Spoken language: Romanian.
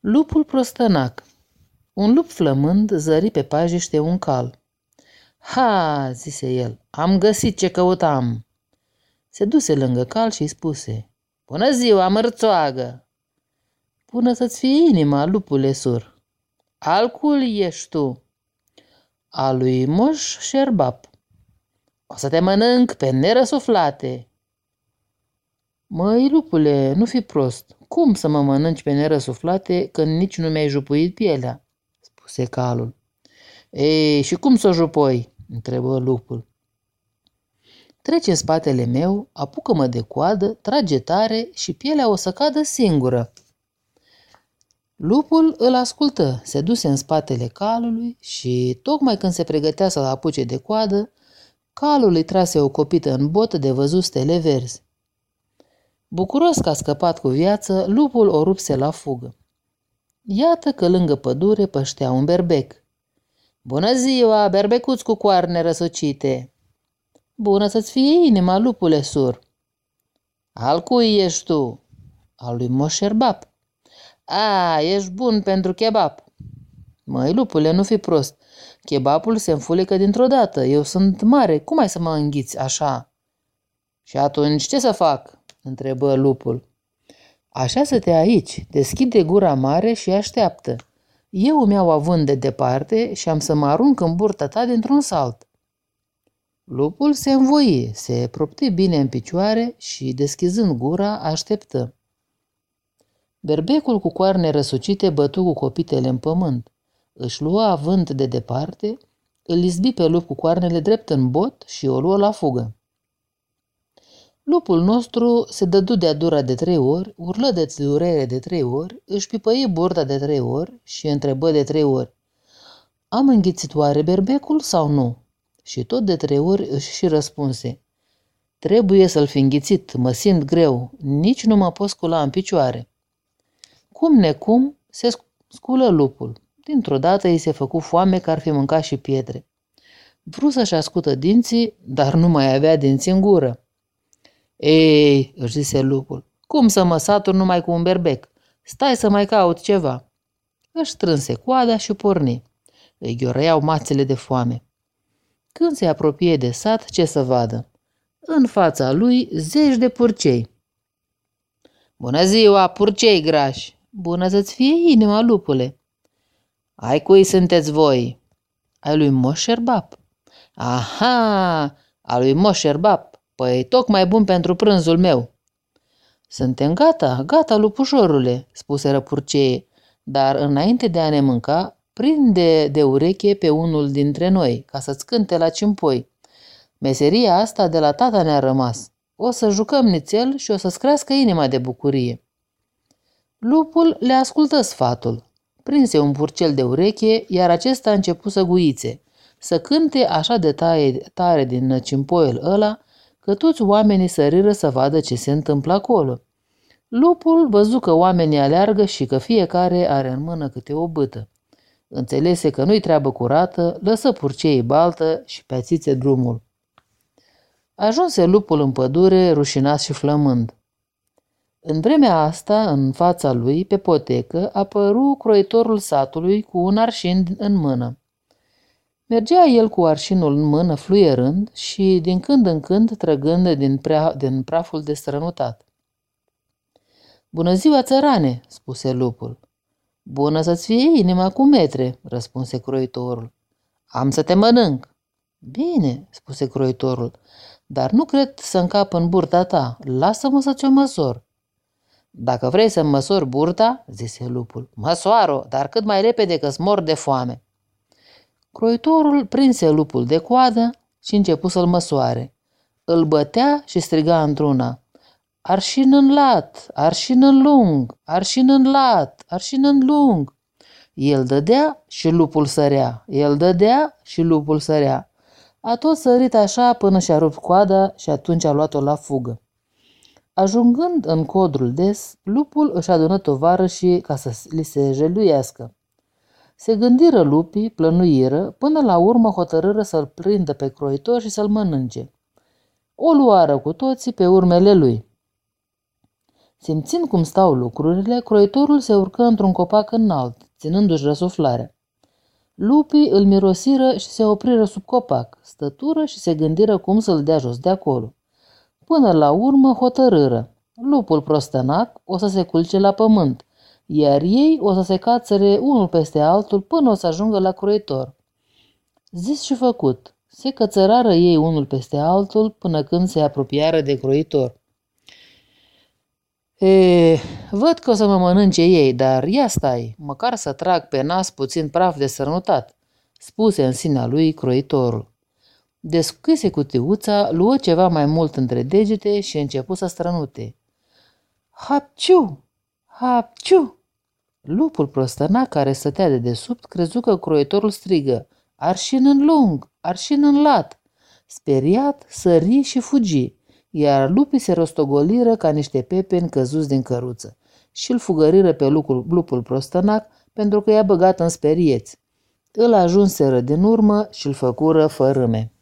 Lupul prostănac Un lup flămând zări pe pajiște un cal. Ha, zise el, am găsit ce căutam. Se duse lângă cal și spuse, Bună ziua, mărțoagă! Bună să-ți fie inima, lupule sur. Alcul ești tu. A lui Moș Șerbap. O să te mănânc pe nerăsuflate. Măi, lupule, nu fi prost. Cum să mă mănânci pe nerăsuflate când nici nu mi-ai jupuit pielea? spuse calul. Ei, și cum să o jupoi? întrebă lupul. Trece în spatele meu, apucă-mă de coadă, trage tare și pielea o să cadă singură. Lupul îl ascultă, se duse în spatele calului și, tocmai când se pregătea să-l apuce de coadă, calul îi trase o copită în bot de văzut stele verzi. Bucuros că a scăpat cu viață, lupul o rupse la fugă. Iată că lângă pădure păștea un berbec. Bună ziua, berbecuț cu coarne răsocite! Bună să-ți fie inima, lupule sur! Al cui ești tu? Al lui Moșerbap. A, ești bun pentru kebab. Măi, lupule, nu fi prost. Kebabul se înfulecă dintr-o dată. Eu sunt mare. Cum ai să mă înghiți așa? Și atunci ce să fac? Întrebă lupul. Așează-te aici, deschide gura mare și așteaptă. Eu îmi iau având de departe și am să mă arunc în burta ta dintr-un salt. Lupul se învoi, se propti bine în picioare și, deschizând gura, așteptă. Berbecul cu coarne răsucite bătu cu copitele în pământ. Își lua avânt de departe, îl izbi pe lup cu coarnele drept în bot și o luă la fugă. Lupul nostru se dădu de-a dura de trei ori, urlă de durere de trei ori, își pipăie burta de trei ori și întrebă de trei ori. Am înghițit oare berbecul sau nu? Și tot de trei ori își și răspunse. Trebuie să-l fi înghițit, mă simt greu, nici nu mă pot scula în picioare. Cum necum se sculă lupul. Dintr-o dată îi se făcu foame că ar fi mâncat și pietre. Vrut să-și ascută dinții, dar nu mai avea dinți în gură. Ei, își zise lupul, cum să mă satur numai cu un berbec? Stai să mai caut ceva. Își strânse coada și porni. Îi ghiorăiau mațele de foame. Când se apropie de sat, ce să vadă? În fața lui zeci de purcei. Bună ziua, purcei grași! Bună să-ți fie inima, lupule! Ai cui sunteți voi? Ai lui Moșerbap. Aha, a lui Moșerbap. Păi tocmai bun pentru prânzul meu. Suntem gata, gata, lupușorule, spuse răpurceie, dar înainte de a ne mânca, prinde de ureche pe unul dintre noi, ca să-ți cânte la cimpoi. Meseria asta de la tata ne-a rămas. O să jucăm nițel și o să-ți crească inima de bucurie. Lupul le ascultă sfatul. Prinse un purcel de ureche, iar acesta a început să guițe, să cânte așa de tare, tare din cimpoiul ăla, că toți oamenii săriră să vadă ce se întâmplă acolo. Lupul văzu că oamenii aleargă și că fiecare are în mână câte o bâtă. Înțelese că nu-i treabă curată, lăsă purceii baltă și pe drumul. Ajunse lupul în pădure, rușinat și flămând. În vremea asta, în fața lui, pe potecă, apăru croitorul satului cu un arșin în mână. Mergea el cu arșinul în mână, fluierând și, din când în când, trăgând din, prea, din praful de strănutat. Bună ziua, țărane!" spuse lupul. Bună să-ți fie inima cu metre!" răspunse croitorul. Am să te mănânc!" Bine!" spuse croitorul, dar nu cred să încap în burta ta. Lasă-mă să ți-o măsor." Dacă vrei să măsori burta, zise lupul, măsoară dar cât mai repede că-ți mor de foame. Croitorul prinse lupul de coadă și începu să-l măsoare. Îl bătea și striga într-una. Arșin în lat, arșin în lung, arșin în lat, arșin în lung. El dădea și lupul sărea, el dădea și lupul sărea. A tot sărit așa până și-a rupt coada și atunci a luat-o la fugă. Ajungând în codrul des, lupul își adună tovară și ca să li se jeluiască. Se gândiră lupii, plănuiră, până la urmă hotărâră să-l prindă pe croitor și să-l mănânce. O luară cu toții pe urmele lui. Simțind cum stau lucrurile, croitorul se urcă într-un copac înalt, ținându-și răsuflarea. Lupii îl mirosiră și se opriră sub copac, stătură și se gândiră cum să-l dea jos de acolo. Până la urmă hotărâră. Lupul prostănac o să se culce la pământ, iar ei o să se cațăre unul peste altul până o să ajungă la croitor. Zis și făcut, se cățărară ei unul peste altul până când se apropiară de croitor. E, văd că o să mă mănânce ei, dar ia stai, măcar să trag pe nas puțin praf de sărănutat, spuse în sinea lui croitorul. Deschise cutiuța, luă ceva mai mult între degete și începu să strănute. Hapciu! Hapciu! Lupul prostănac care stătea de desubt crezu că croitorul strigă. Arșin în lung, arșin în lat. Speriat, sări și fugi, iar lupii se rostogoliră ca niște pepeni căzuți din căruță și îl fugăriră pe lupul, lupul prostănac pentru că i-a băgat în sperieți. Îl ajunseră din urmă și îl făcură fărâme.